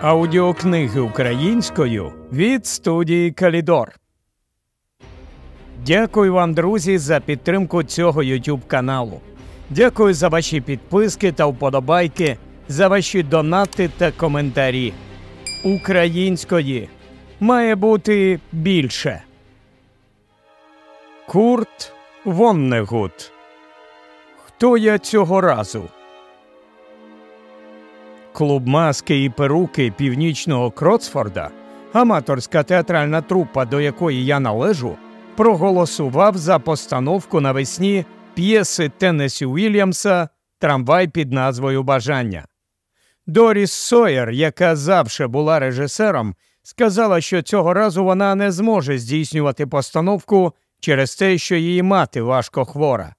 Аудіокниги українською від студії Калідор. Дякую вам, друзі, за підтримку цього YouTube каналу. Дякую за ваші підписки та вподобайки, за ваші донати та коментарі. Української має бути більше. Курт Воннегут. Хто я цього разу? Клуб маски і перуки північного Кроцфорда, аматорська театральна трупа, до якої я належу, проголосував за постановку навесні п'єси Теннесі Уільямса Трамвай під назвою Бажання. Доріс Сойер, яка завше була режисером, сказала, що цього разу вона не зможе здійснювати постановку через те, що її мати важко хвора.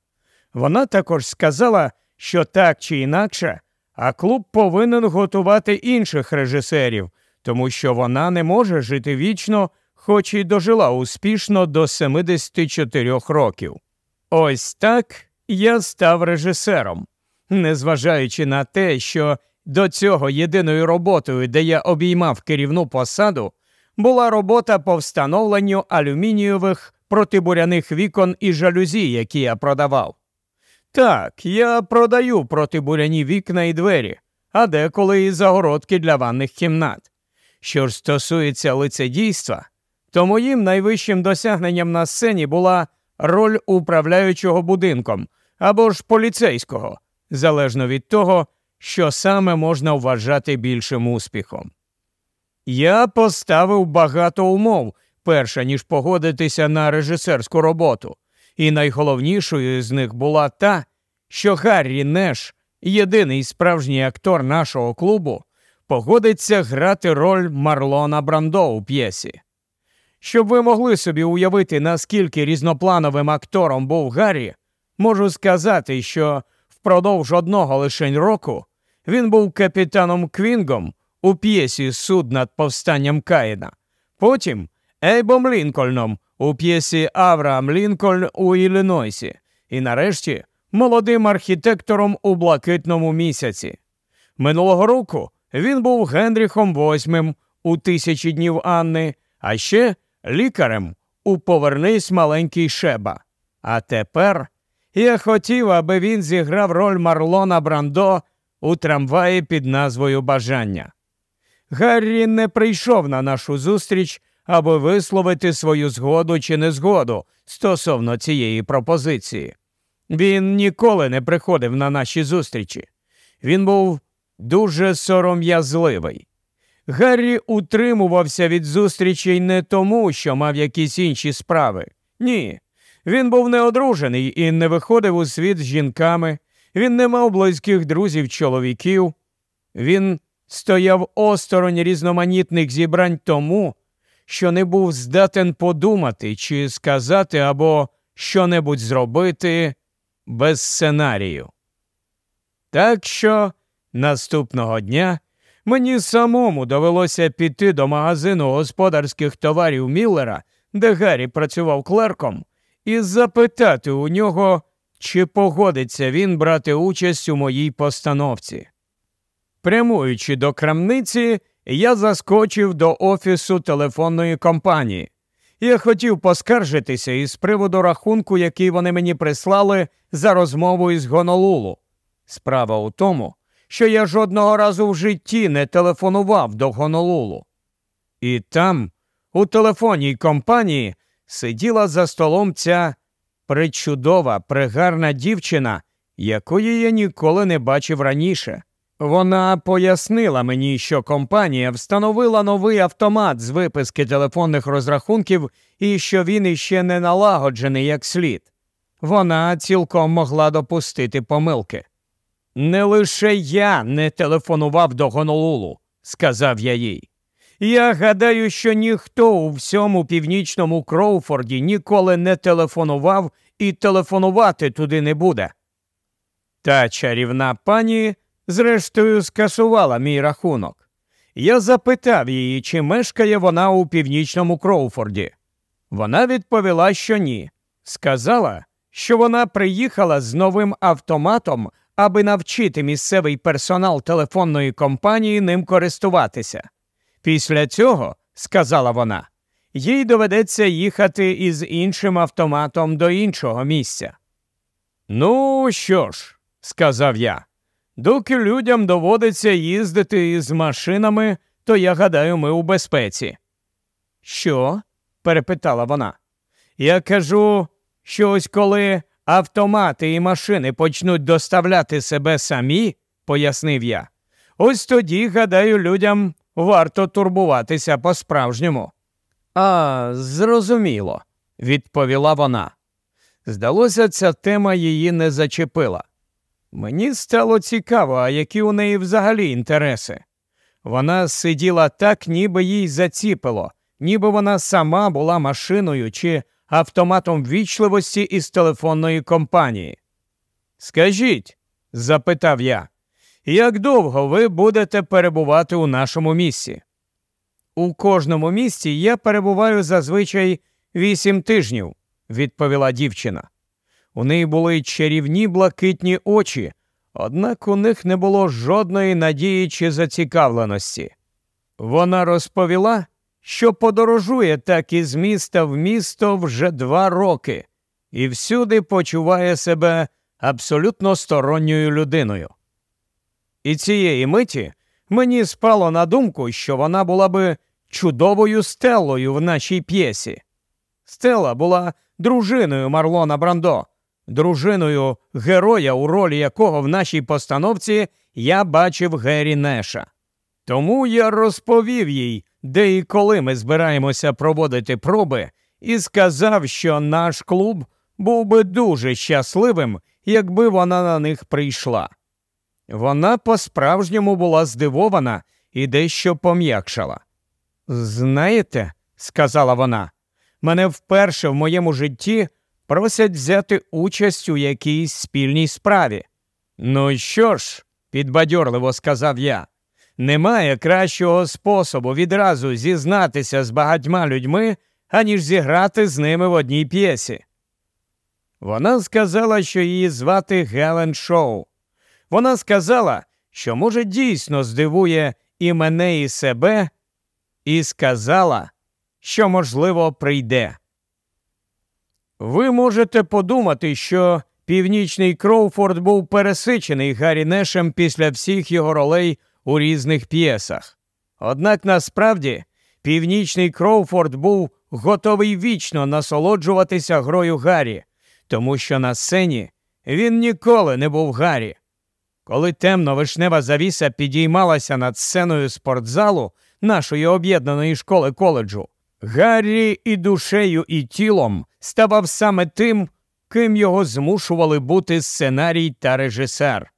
Вона також сказала, що так чи інакше а клуб повинен готувати інших режисерів, тому що вона не може жити вічно, хоч і дожила успішно до 74 років. Ось так я став режисером, незважаючи на те, що до цього єдиною роботою, де я обіймав керівну посаду, була робота по встановленню алюмінієвих протибуряних вікон і жалюзі, які я продавав. Так, я продаю протибуряні вікна і двері, а деколи і загородки для ванних кімнат. Що ж стосується лицедійства, то моїм найвищим досягненням на сцені була роль управляючого будинком або ж поліцейського, залежно від того, що саме можна вважати більшим успіхом. Я поставив багато умов, перше ніж погодитися на режисерську роботу і найголовнішою з них була та, що Гаррі Неш, єдиний справжній актор нашого клубу, погодиться грати роль Марлона Брандо у п'єсі. Щоб ви могли собі уявити, наскільки різноплановим актором був Гаррі, можу сказати, що впродовж одного лишень року він був капітаном Квінгом у п'єсі Суд над повстанням Каїна, потім Ейбом Лінкольном у п'єсі Авраам Лінкольн у Іллінойсі і нарешті молодим архітектором у блакитному місяці. Минулого року він був Генріхом VIII у тисячі днів Анни, а ще лікарем у Повернись маленький Шеба. А тепер я хотів, аби він зіграв роль Марлона Брандо у трамваї під назвою Бажання. Гаррі не прийшов на нашу зустріч аби висловити свою згоду чи незгоду стосовно цієї пропозиції. Він ніколи не приходив на наші зустрічі. Він був дуже сором'язливий. Гаррі утримувався від зустрічей не тому, що мав якісь інші справи. Ні. Він був неодружений і не виходив у світ з жінками, він не мав близьких друзів чоловіків. Він стояв осторонь різноманітних зібрань тому, що не був здатен подумати чи сказати або що-небудь зробити без сценарію. Так що наступного дня мені самому довелося піти до магазину господарських товарів Міллера, де Гаррі працював клерком, і запитати у нього, чи погодиться він брати участь у моїй постановці. Прямуючи до крамниці, я заскочив до офісу телефонної компанії. Я хотів поскаржитися із приводу рахунку, який вони мені прислали за розмову із Гонолулу. Справа у тому, що я жодного разу в житті не телефонував до Гонолулу. І там, у телефонній компанії, сиділа за столом ця причудова, пригарна дівчина, якої я ніколи не бачив раніше. Вона пояснила мені, що компанія встановила новий автомат з виписки телефонних розрахунків і що він іще не налагоджений як слід. Вона цілком могла допустити помилки. Не лише я не телефонував до Гонолулу, сказав я їй. Я гадаю, що ніхто у всьому північному Кроуфорді ніколи не телефонував і телефонувати туди не буде. Та чарівна пані зрештою скасувала мій рахунок. Я запитав її, чи мешкає вона у північному Кроуфорді. Вона відповіла, що ні. Сказала, що вона приїхала з новим автоматом, аби навчити місцевий персонал телефонної компанії ним користуватися. Після цього, сказала вона, їй доведеться їхати із іншим автоматом до іншого місця. Ну що ж, сказав я, доки людям доводиться їздити із машинами, то я гадаю, ми у безпеці. Що? перепитала вона. Я кажу, що ось коли автомати і машини почнуть доставляти себе самі, пояснив я, ось тоді, гадаю, людям варто турбуватися по-справжньому. А, зрозуміло, відповіла вона. Здалося, ця тема її не зачепила. Мені стало цікаво, а які у неї взагалі інтереси. Вона сиділа так, ніби їй заціпило, ніби вона сама була машиною чи автоматом вічливості із телефонної компанії. Скажіть, запитав я, як довго ви будете перебувати у нашому місці? У кожному місці я перебуваю зазвичай вісім тижнів, відповіла дівчина. У неї були чарівні блакитні очі, однак у них не було жодної надії чи зацікавленості. Вона розповіла, що подорожує так із міста в місто вже два роки і всюди почуває себе абсолютно сторонньою людиною. І цієї миті мені спало на думку, що вона була би чудовою стелою в нашій п'єсі. Стела була дружиною Марлона Брандо, дружиною героя, у ролі якого в нашій постановці я бачив Геррі Неша. Тому я розповів їй, де і коли ми збираємося проводити проби, і сказав, що наш клуб був би дуже щасливим, якби вона на них прийшла. Вона по-справжньому була здивована і дещо пом'якшала. Знаєте, сказала вона, мене вперше в моєму житті просять взяти участь у якійсь спільній справі. Ну що ж, підбадьорливо сказав я, немає кращого способу відразу зізнатися з багатьма людьми, аніж зіграти з ними в одній п'єсі. Вона сказала, що її звати Гелен Шоу. Вона сказала, що, може, дійсно здивує і мене, і себе, і сказала, що, можливо, прийде. Ви можете подумати, що північний Кроуфорд був пересичений Гаррі Нешем після всіх його ролей у різних п'єсах. Однак насправді північний Кроуфорд був готовий вічно насолоджуватися грою Гаррі, тому що на сцені він ніколи не був Гаррі. Коли темно вишнева завіса підіймалася над сценою спортзалу нашої об'єднаної школи коледжу, Гаррі і душею, і тілом ставав саме тим, ким його змушували бути сценарій та режисер.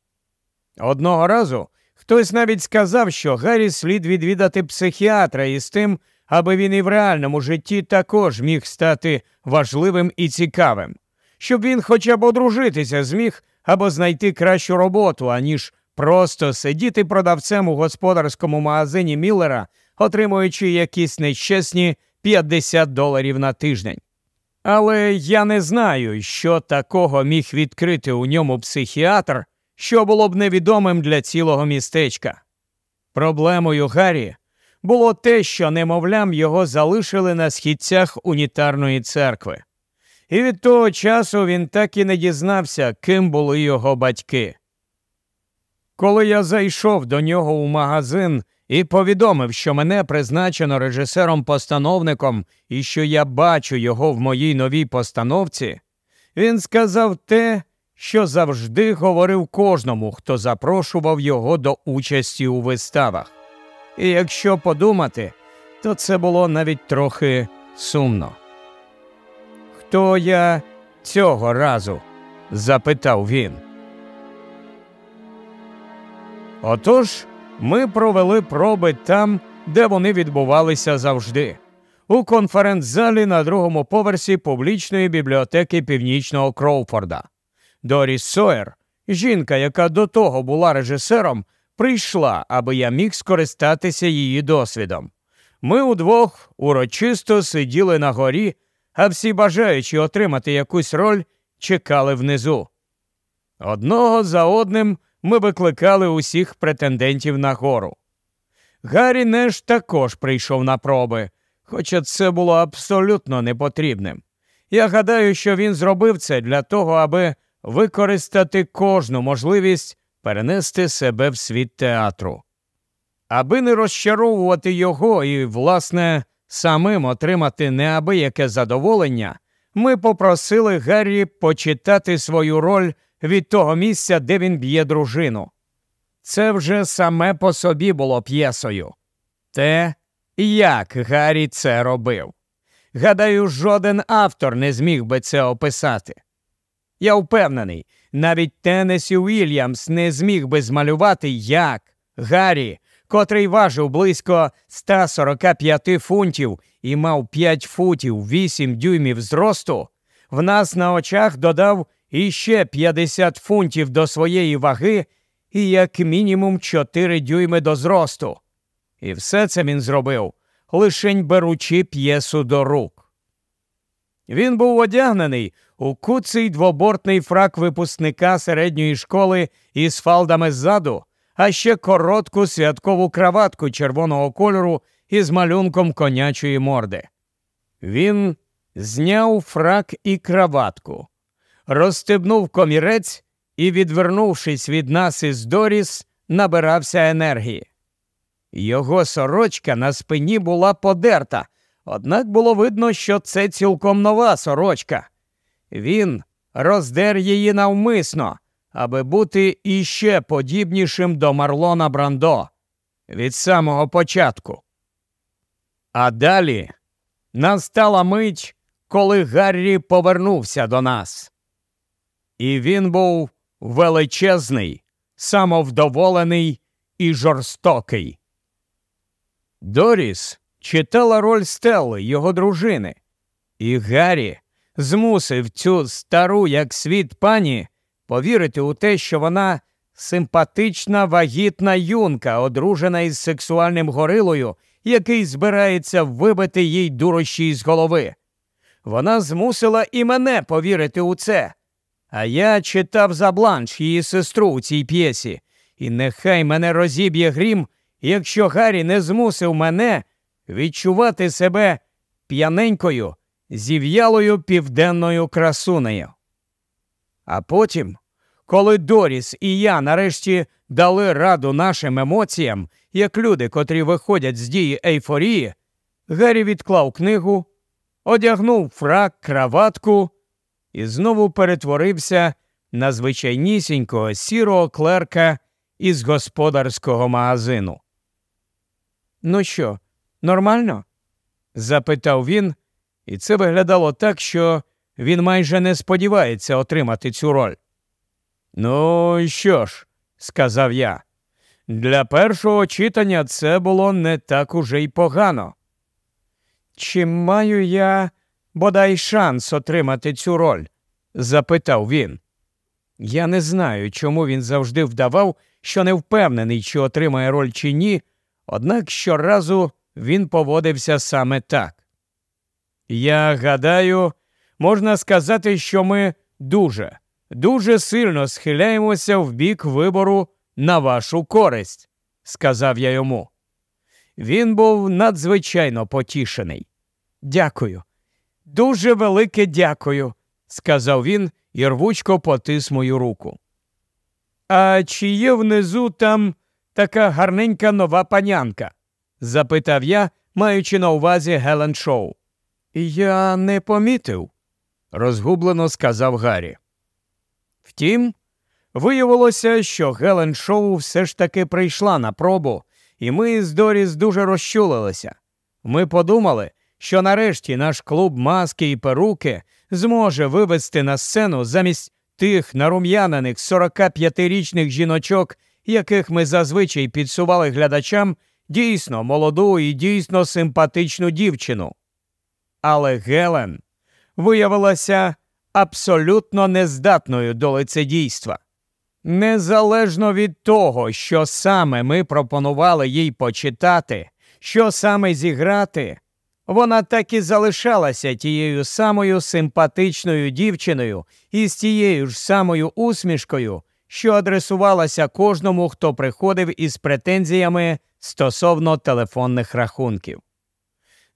Одного разу хтось навіть сказав, що Гаррі слід відвідати психіатра із тим, аби він і в реальному житті також міг стати важливим і цікавим, щоб він хоча б одружитися зміг або знайти кращу роботу, аніж просто сидіти продавцем у господарському магазині Міллера, отримуючи якісь нещесні 50 доларів на тиждень. Але я не знаю, що такого міг відкрити у ньому психіатр, що було б невідомим для цілого містечка. Проблемою Гаррі було те, що немовлям його залишили на східцях унітарної церкви. І від того часу він так і не дізнався, ким були його батьки. Коли я зайшов до нього у магазин і повідомив, що мене призначено режисером-постановником і що я бачу його в моїй новій постановці, він сказав те, що завжди говорив кожному, хто запрошував його до участі у виставах. І якщо подумати, то це було навіть трохи сумно. Хто я цього разу? запитав він. Отож, ми провели проби там, де вони відбувалися завжди, у конференц-залі на другому поверсі публічної бібліотеки Північного Кроуфорда. Доріс Сойер, жінка, яка до того була режисером, прийшла, аби я міг скористатися її досвідом. Ми удвох урочисто сиділи на горі, а всі бажаючі отримати якусь роль чекали внизу. Одного за одним ми викликали усіх претендентів на гору. Гаррі Неш також прийшов на проби, хоча це було абсолютно непотрібним. Я гадаю, що він зробив це для того, аби використати кожну можливість перенести себе в світ театру. Аби не розчаровувати його і, власне, самим отримати неабияке задоволення, ми попросили Гаррі почитати свою роль від того місця, де він б'є дружину. Це вже саме по собі було п'єсою. Те, як Гаррі це робив. Гадаю, жоден автор не зміг би це описати. Я впевнений, навіть Теннесі Уільямс не зміг би змалювати, як Гаррі, котрий важив близько 145 фунтів і мав 5 футів 8 дюймів зросту, в нас на очах додав іще 50 фунтів до своєї ваги і як мінімум 4 дюйми до зросту. І все це він зробив, лишень беручи п'єсу до рук. Він був одягнений у куций двобортний фрак випускника середньої школи із фалдами ззаду, а ще коротку святкову краватку червоного кольору із малюнком конячої морди. Він зняв фрак і краватку, розстебнув комірець і, відвернувшись від нас із Доріс, набирався енергії. Його сорочка на спині була подерта, однак було видно, що це цілком нова сорочка. Він роздер її навмисно, аби бути іще подібнішим до Марлона Брандо від самого початку. А далі настала мить, коли Гаррі повернувся до нас. І він був величезний, самовдоволений і жорстокий. Доріс читала роль Стелли, його дружини, і Гаррі змусив цю стару, як світ пані, повірити у те, що вона симпатична вагітна юнка, одружена із сексуальним горилою, який збирається вибити їй дурощі з голови. Вона змусила і мене повірити у це. А я читав за бланш її сестру у цій п'єсі, і нехай мене розіб'є грім, якщо Гаррі не змусив мене відчувати себе п'яненькою, зів'ялою південною красунею. А потім, коли Доріс і я нарешті дали раду нашим емоціям, як люди, котрі виходять з дії ейфорії, Гаррі відклав книгу, одягнув фрак, краватку і знову перетворився на звичайнісінького сірого клерка із господарського магазину. Ну що, нормально? запитав він, і це виглядало так, що він майже не сподівається отримати цю роль. Ну, що ж, сказав я, для першого читання це було не так уже й погано. Чи маю я бодай шанс отримати цю роль? запитав він. Я не знаю, чому він завжди вдавав, що не впевнений, чи отримає роль чи ні, однак щоразу він поводився саме так. Я гадаю, можна сказати, що ми дуже, дуже сильно схиляємося в бік вибору на вашу користь, сказав я йому. Він був надзвичайно потішений. Дякую. Дуже велике дякую, сказав він і рвучко потис мою руку. А чи є внизу там така гарненька нова панянка? запитав я, маючи на увазі Гелен Шоу. Я не помітив, розгублено сказав Гаррі. Втім, виявилося, що Гелен Шоу все ж таки прийшла на пробу, і ми з Доріс дуже розчулилися. Ми подумали, що нарешті наш клуб маски і перуки зможе вивести на сцену замість тих нарум'янених 45-річних жіночок, яких ми зазвичай підсували глядачам, дійсно молоду і дійсно симпатичну дівчину. Але Гелен виявилася абсолютно нездатною до лицедійства. Незалежно від того, що саме ми пропонували їй почитати, що саме зіграти, вона так і залишалася тією самою симпатичною дівчиною і з тією ж самою усмішкою, що адресувалася кожному, хто приходив із претензіями стосовно телефонних рахунків.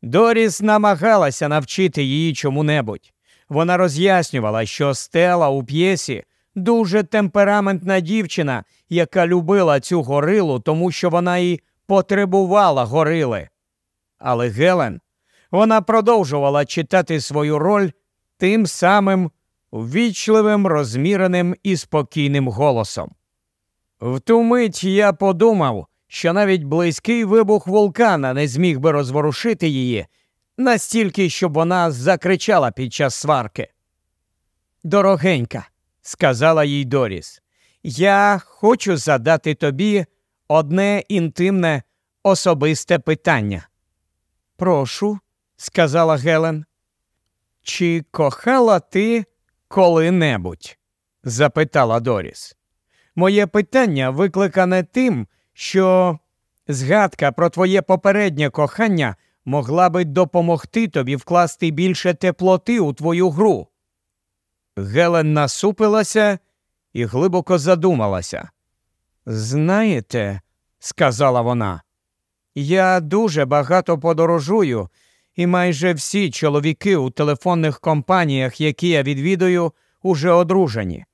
Доріс намагалася навчити її чому-небудь. Вона роз'яснювала, що стела у п'єсі дуже темпераментна дівчина, яка любила цю горилу, тому що вона і потребувала горили. Але Гелен вона продовжувала читати свою роль тим самим ввічливим, розміреним і спокійним голосом. В ту мить я подумав, що навіть близький вибух вулкана не зміг би розворушити її настільки, щоб вона закричала під час сварки. Дорогенька, сказала їй Доріс, я хочу задати тобі одне інтимне особисте питання. Прошу, сказала Гелен. Чи кохала ти коли-небудь? запитала Доріс. Моє питання викликане тим, що згадка про твоє попереднє кохання могла би допомогти тобі вкласти більше теплоти у твою гру. Гелен насупилася і глибоко задумалася. Знаєте, сказала вона, я дуже багато подорожую, і майже всі чоловіки у телефонних компаніях, які я відвідую, уже одружені.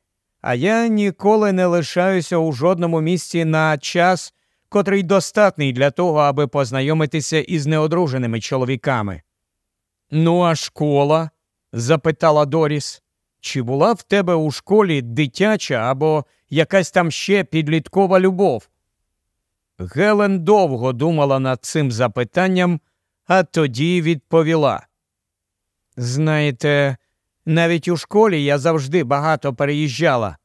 А я ніколи не лишаюся у жодному місці на час, котрий достатний для того, аби познайомитися із неодруженими чоловіками. Ну, а школа? запитала Доріс. Чи була в тебе у школі дитяча або якась там ще підліткова любов? Гелен довго думала над цим запитанням, а тоді відповіла. Знаєте, навіть у школі я завжди багато переїжджала.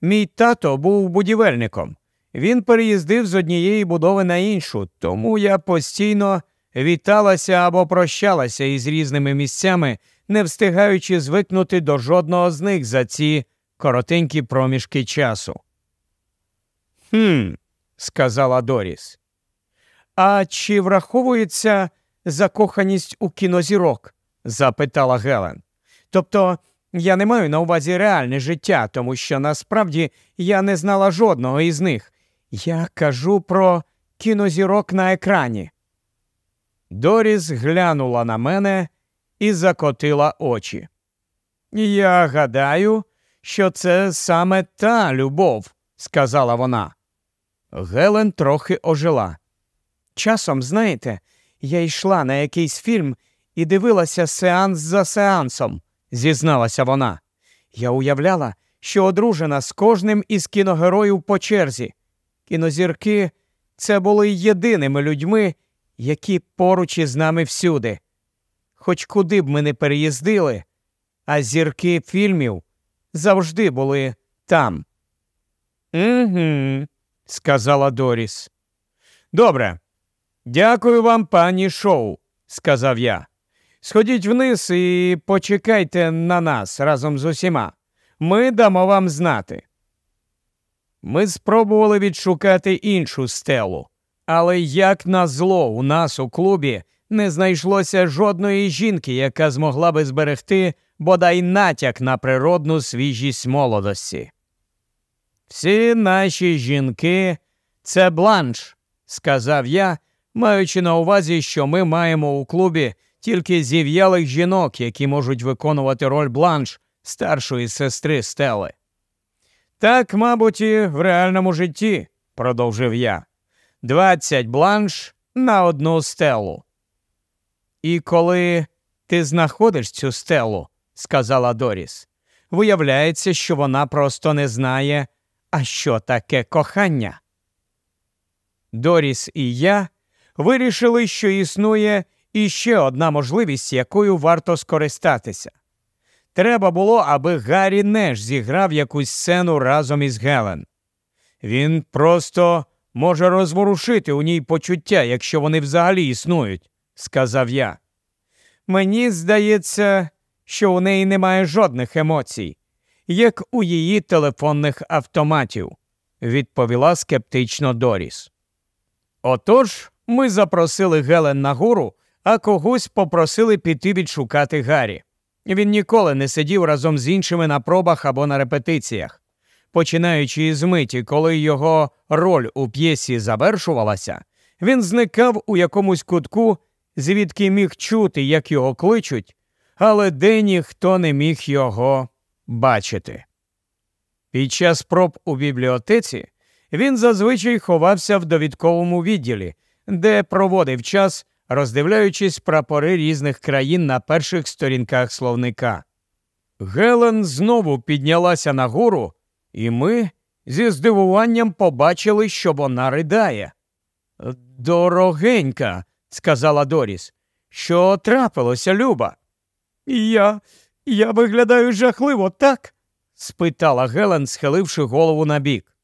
Мій тато був будівельником. Він переїздив з однієї будови на іншу, тому я постійно віталася або прощалася із різними місцями, не встигаючи звикнути до жодного з них за ці коротенькі проміжки часу. Хм, сказала Доріс. А чи враховується закоханість у кінозірок? запитала Гелен. Тобто я не маю на увазі реальне життя, тому що насправді я не знала жодного із них. Я кажу про кінозірок на екрані. Доріс глянула на мене і закотила очі. Я гадаю, що це саме та любов, сказала вона. Гелен трохи ожила. Часом, знаєте, я йшла на якийсь фільм і дивилася сеанс за сеансом, зізналася вона. Я уявляла, що одружена з кожним із кіногероїв по черзі. Кінозірки це були єдиними людьми, які поруч із нами всюди. Хоч куди б ми не переїздили, а зірки фільмів завжди були там. Угу, сказала Доріс. Добре. Дякую вам, пані шоу, сказав я. Сходіть вниз і почекайте на нас разом з усіма. Ми дамо вам знати. Ми спробували відшукати іншу стелу, але як на зло у нас у клубі не знайшлося жодної жінки, яка змогла би зберегти бодай натяк на природну свіжість молодості. Всі наші жінки це бланш, сказав я, маючи на увазі, що ми маємо у клубі тільки зів'ялих жінок, які можуть виконувати роль бланш старшої сестри Стели. Так, мабуть, і в реальному житті, продовжив я. Двадцять бланш на одну стелу. І коли ти знаходиш цю стелу, сказала Доріс, виявляється, що вона просто не знає, а що таке кохання. Доріс і я вирішили, що існує іще одна можливість, якою варто скористатися. Треба було, аби Гаррі Неш зіграв якусь сцену разом із Гелен. Він просто може розворушити у ній почуття, якщо вони взагалі існують, сказав я. Мені здається, що у неї немає жодних емоцій, як у її телефонних автоматів, відповіла скептично Доріс. Отож, ми запросили Гелен на гору, а когось попросили піти відшукати Гаррі. Він ніколи не сидів разом з іншими на пробах або на репетиціях. Починаючи із миті, коли його роль у п'єсі завершувалася, він зникав у якомусь кутку, звідки міг чути, як його кличуть, але де ніхто не міг його бачити. Під час проб у бібліотеці він зазвичай ховався в довідковому відділі, де проводив час, роздивляючись прапори різних країн на перших сторінках словника. Гелен знову піднялася нагору, і ми зі здивуванням побачили, що вона ридає. Дорогенька, сказала Доріс, що трапилося, Люба? Я. я виглядаю жахливо, так? спитала Гелен, схиливши голову на бік.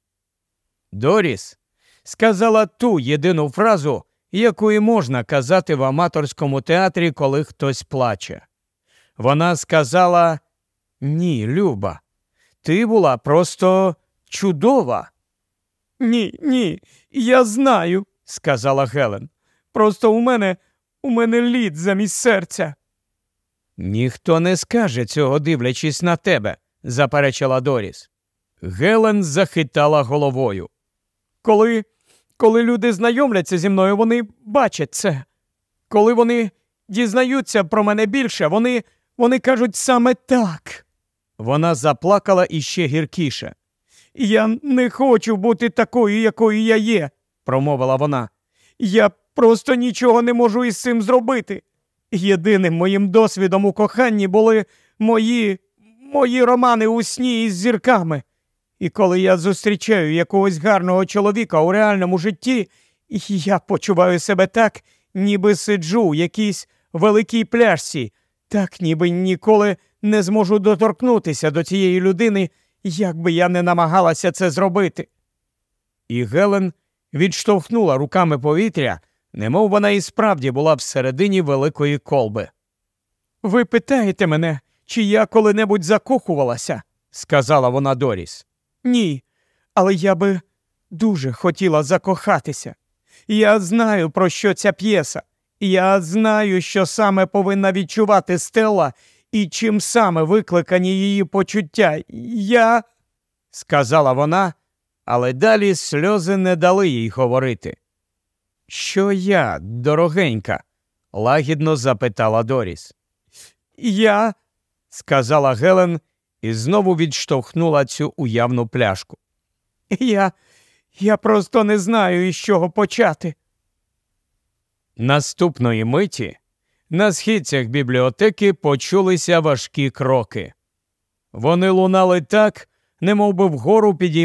Доріс сказала ту єдину фразу, яку і можна казати в аматорському театрі, коли хтось плаче. Вона сказала Ні, Люба, ти була просто чудова. Ні, ні, я знаю, сказала Гелен. Просто у мене у мене лід замість серця. Ніхто не скаже цього, дивлячись на тебе, заперечила Доріс. Гелен захитала головою. Коли коли люди знайомляться зі мною, вони бачать це. Коли вони дізнаються про мене більше, вони вони кажуть саме так. Вона заплакала іще гіркіше. Я не хочу бути такою, якою я є, промовила вона. Я просто нічого не можу із цим зробити. Єдиним моїм досвідом у коханні були мої мої романи у сні із зірками. І коли я зустрічаю якогось гарного чоловіка у реальному житті, я почуваю себе так, ніби сиджу у якійсь великій пляшці, так ніби ніколи не зможу доторкнутися до цієї людини, як би я не намагалася це зробити. І Гелен відштовхнула руками повітря, немов вона і справді була всередині великої колби. Ви питаєте мене, чи я коли-небудь закохувалася, сказала вона Доріс. Ні, але я би дуже хотіла закохатися. Я знаю, про що ця п'єса. Я знаю, що саме повинна відчувати Стелла і чим саме викликані її почуття. Я, сказала вона, але далі сльози не дали їй говорити. Що я, дорогенька? лагідно запитала Доріс. Я, сказала Гелен і знову відштовхнула цю уявну пляшку. Я я просто не знаю, із чого почати. Наступної миті на східцях бібліотеки почулися важкі кроки. Вони лунали так, немов би вгору підіймали.